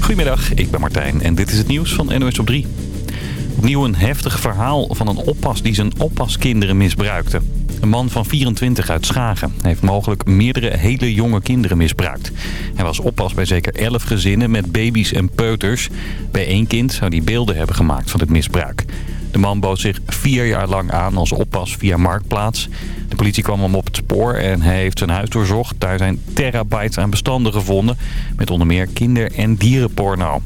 Goedemiddag, ik ben Martijn en dit is het nieuws van NOS op 3. Opnieuw een heftig verhaal van een oppas die zijn oppaskinderen misbruikte. Een man van 24 uit Schagen heeft mogelijk meerdere hele jonge kinderen misbruikt. Hij was oppas bij zeker 11 gezinnen met baby's en peuters. Bij één kind zou hij beelden hebben gemaakt van het misbruik. De man bood zich vier jaar lang aan als oppas via Marktplaats. De politie kwam hem op het spoor en hij heeft zijn huis doorzocht. Daar zijn terabytes aan bestanden gevonden. Met onder meer kinder- en dierenporno.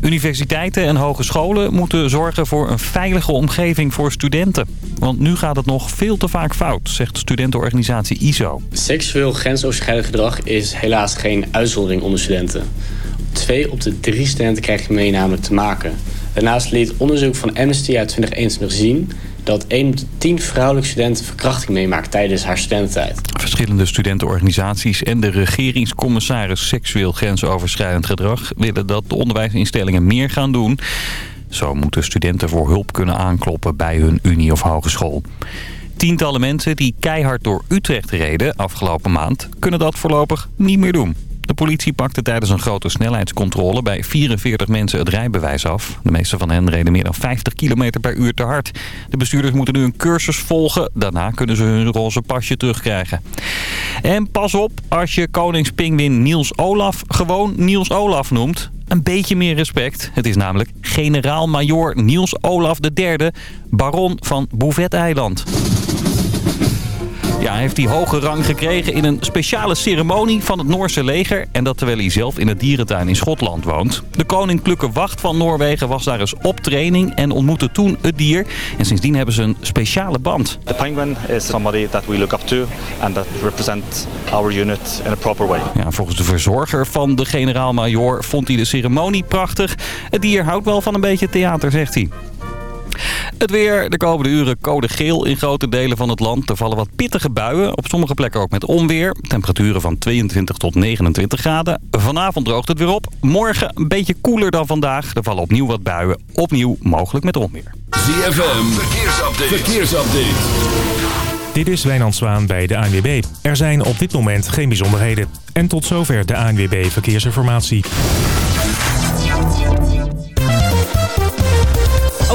Universiteiten en hogescholen moeten zorgen voor een veilige omgeving voor studenten. Want nu gaat het nog veel te vaak fout, zegt studentenorganisatie ISO. Seksueel grensoverschrijdend gedrag is helaas geen uitzondering onder studenten. Twee op de drie studenten krijgen mee namelijk te maken. Daarnaast liet onderzoek van Amnesty uit 2021 zien dat 1 op de 10 vrouwelijke studenten verkrachting meemaakt tijdens haar studententijd. Verschillende studentenorganisaties en de regeringscommissaris seksueel grensoverschrijdend gedrag willen dat de onderwijsinstellingen meer gaan doen. Zo moeten studenten voor hulp kunnen aankloppen bij hun unie of hogeschool. Tientallen mensen die keihard door Utrecht reden afgelopen maand kunnen dat voorlopig niet meer doen. De politie pakte tijdens een grote snelheidscontrole bij 44 mensen het rijbewijs af. De meeste van hen reden meer dan 50 km per uur te hard. De bestuurders moeten nu een cursus volgen. Daarna kunnen ze hun roze pasje terugkrijgen. En pas op als je koningspingwin Niels Olaf gewoon Niels Olaf noemt. Een beetje meer respect. Het is namelijk generaal-majoor Niels Olaf III, baron van Bouvet-eiland. Ja, hij heeft die hoge rang gekregen in een speciale ceremonie van het Noorse leger. En dat terwijl hij zelf in het dierentuin in Schotland woont. De koninklijke wacht van Noorwegen was daar eens op training en ontmoette toen het dier. En sindsdien hebben ze een speciale band. The penguin is somebody that we look up to and that represents our unit in a proper way. Ja, volgens de verzorger van de generaal-majoor vond hij de ceremonie prachtig. Het dier houdt wel van een beetje theater, zegt hij. Het weer, de komende uren code geel in grote delen van het land. Er vallen wat pittige buien, op sommige plekken ook met onweer. Temperaturen van 22 tot 29 graden. Vanavond droogt het weer op. Morgen een beetje koeler dan vandaag. Er vallen opnieuw wat buien, opnieuw mogelijk met onweer. ZFM, verkeersupdate. verkeersupdate. Dit is Wijnand Zwaan bij de ANWB. Er zijn op dit moment geen bijzonderheden. En tot zover de ANWB Verkeersinformatie.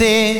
mente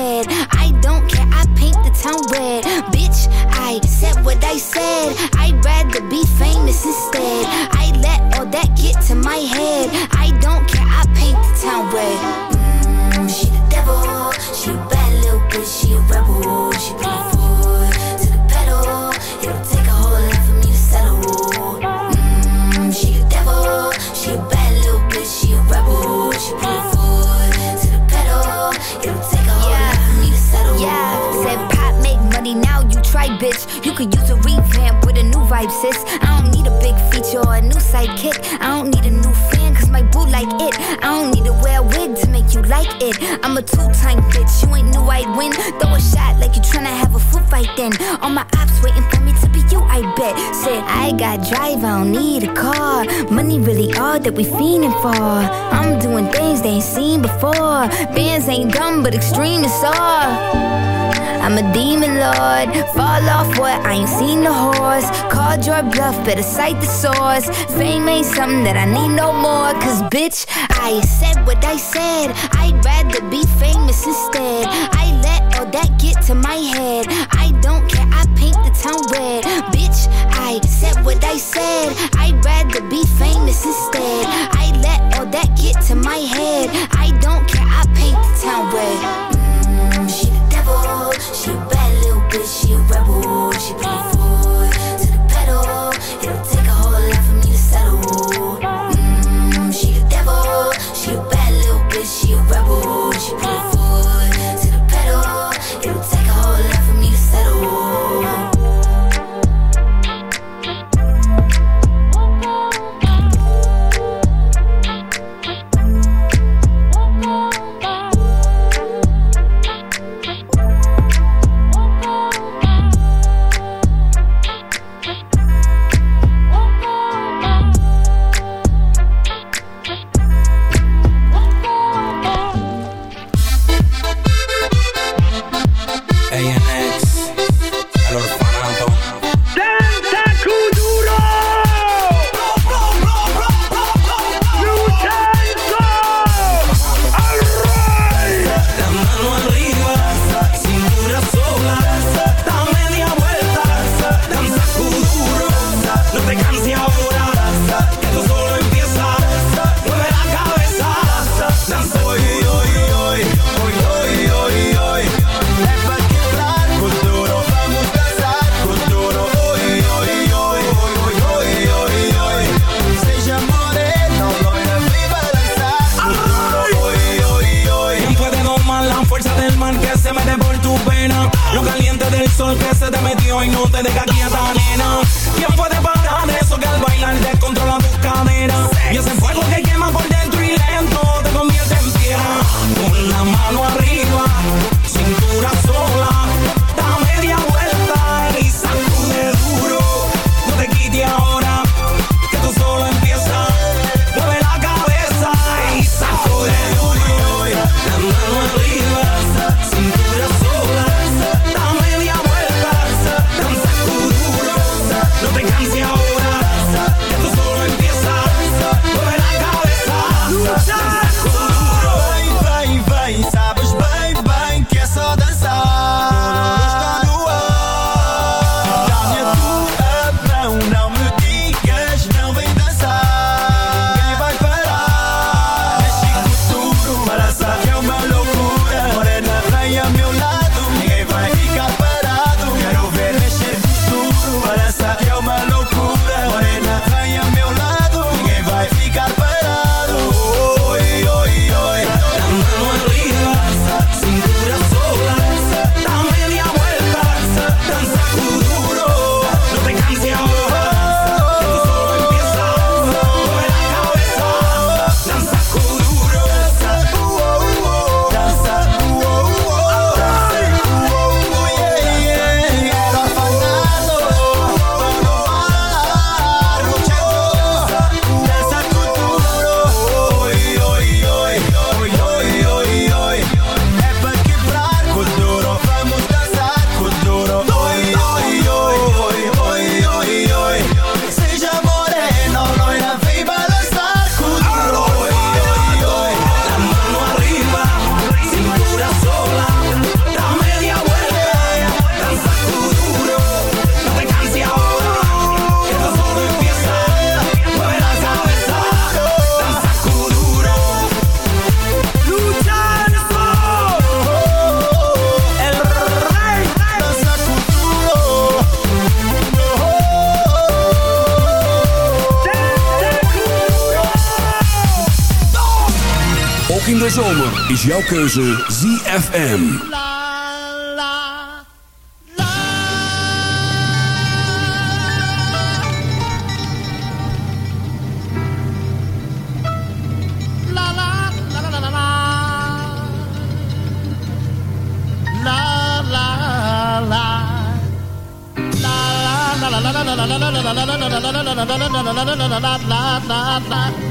that we fiending for. I'm doing things they ain't seen before. Bands ain't dumb, but extreme is all. I'm a demon lord. Fall off what? I ain't seen the horse. Called your bluff, better cite the source. Fame ain't something that I need no more. Cause bitch, I said what I said. I'd rather be famous instead. keuze ZFM. la la la la la la la la la la la la la la la la la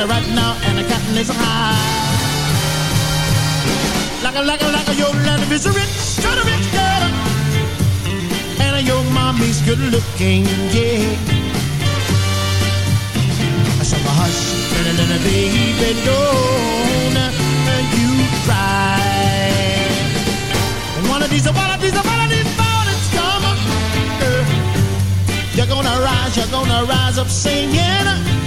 It right now, and the cotton is high. Like a, like a, like a, your land is a rich, kind of rich girl. And your mommy's good looking, yeah. So hush, little, little baby, don't you cry. One of these, one of these, one of these mornings come, girl. You're gonna rise, you're gonna rise up singing.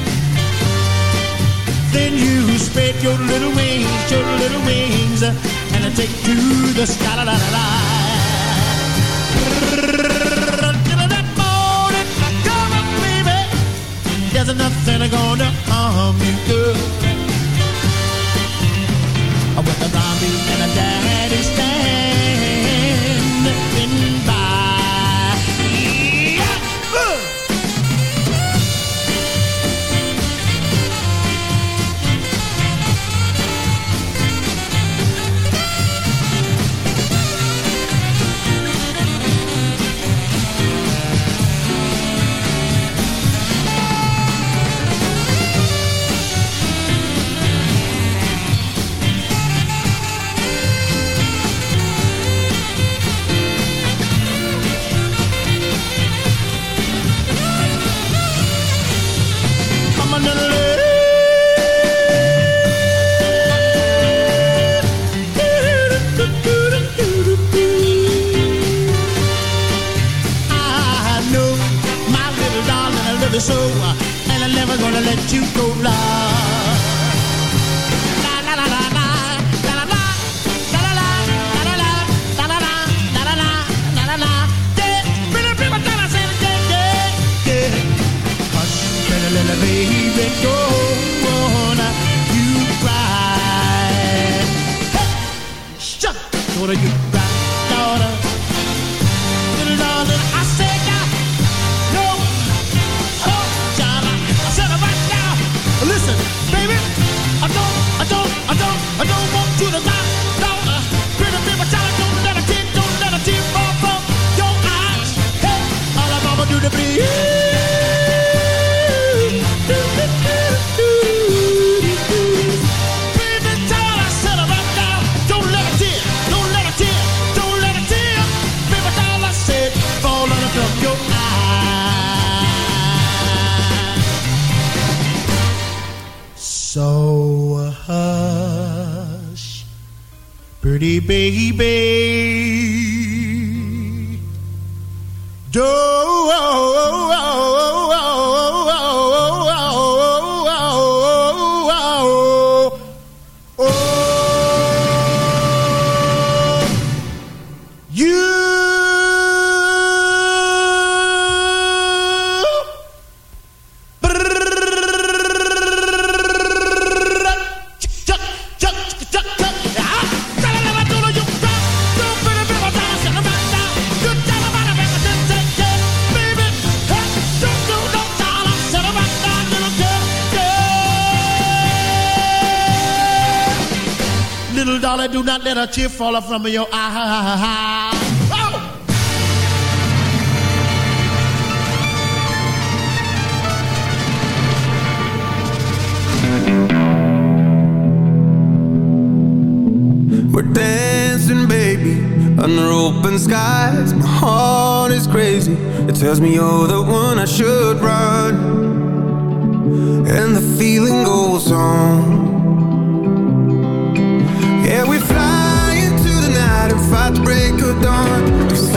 Then you spread your little wings, your little wings, and I take to the sky. La, la, la, la. Till that morning, come on, baby. There's nothing gonna harm you, girl. With the mommy and the daddy hush, pretty baby. Tear fall from your eye. Oh! We're dancing, baby, under open skies. My heart is crazy. It tells me you're the one I should run. And the feeling goes on.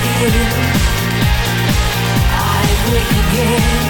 skin. I wake again.